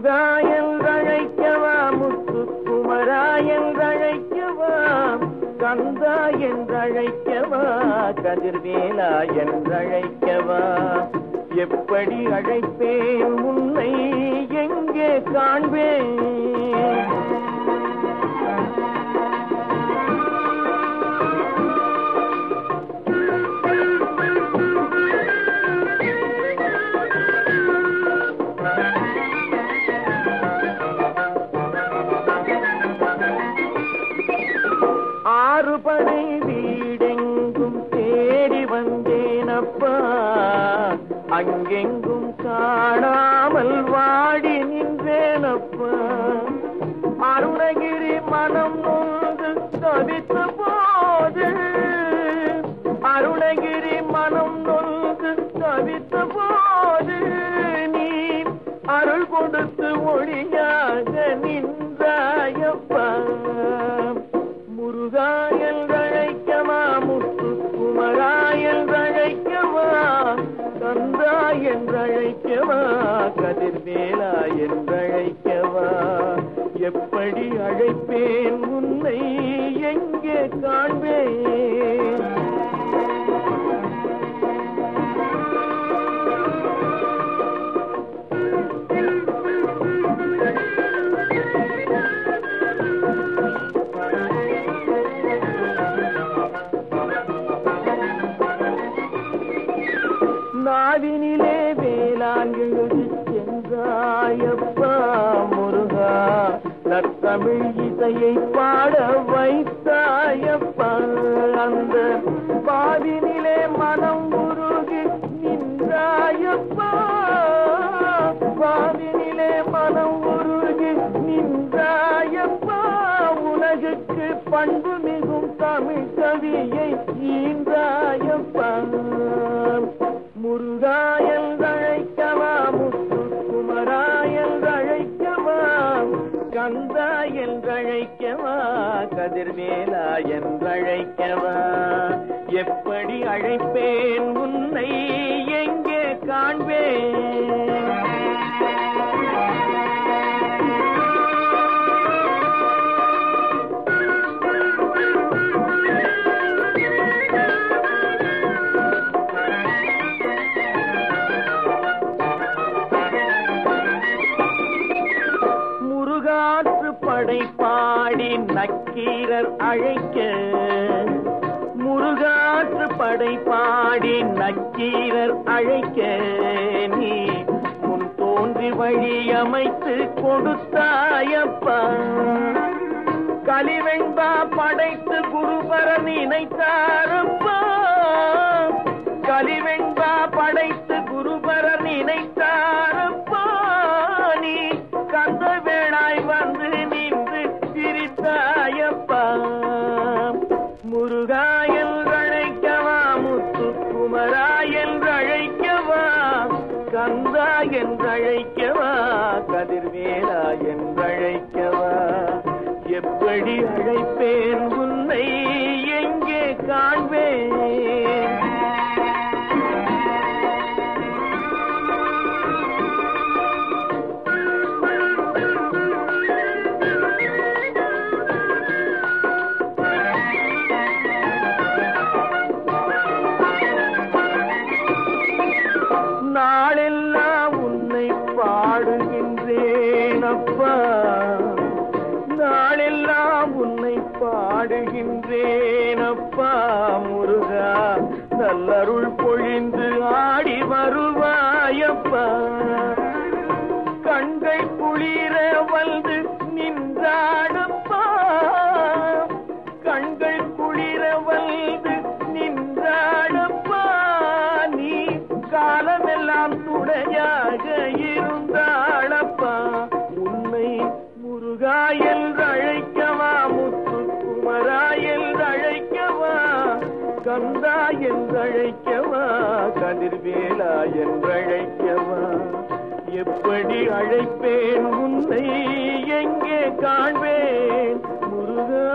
முருகா என்றழைக்கவா முத்து குமரா என்றழைக்கவா கந்தா என்றழைக்கவா கதிர்வேலா என்றழைக்கவா. எப்படி அழைப்பேன் உன்னை எங்கே காண்பேன்? வந்தேனப்பா அங்கெங்கும் காணாமல் வாடி நின்றேனப்பா. அருணகிரி மனம் நொந்து தவித்த போது அருணகிரி மனம் நொந்து தவித்த போது நீ அருள் கொடுத்து ஒழியாக அழைப்பேன். உன்னை எங்கே காண்பேன்? நாவினிலே வேளாண் எழுதி சென்றாயப்பா முருகா. நத்தமிழ் இசையை பாட வைத்தாயப்பா. அந்த பாதினிலே மனம் உருகி நின்றாயப்பா. பாதினிலே மனம் உருகி நின்றாயப்பா. உலகுக்கு பண்பு மிகும் தமிழ் கவியை ஈன்றாயப்பா. முருகாய வந்தா என்றழைக்கவா? கதிர்வேலா என்றழைக்கவா? எப்படி அழைப்பேன்? உன்னை எங்கே காண்பேன்? பாடை பாடி நக்கீரர் அழைக்க. முருகாற்று படை பாடி நக்கீரர் அழைக்க. நீ முன் தோன்றி வழி அமைத்து கொடுத்தாயப்பா. கலிவெண்பா படைத்து குருபர நினைத்தாரப்பா. கலிவெண்பா கந்தா என்றழைக்கவா? கதிர்வேலா என்றழைக்கவா? எப்படி அழைப்பேன் உன்னை? எங்கே காண்பேன் நல்லருள் பொழிந்து ஆடி வருவாயப்பா. கண்கை குளிர வந்து நின்றாள் கதிர்வேலா என்றழைக்கவா எப்படி அழைப்பேன்? உன்னை எங்கே காண்பேன்? முருகா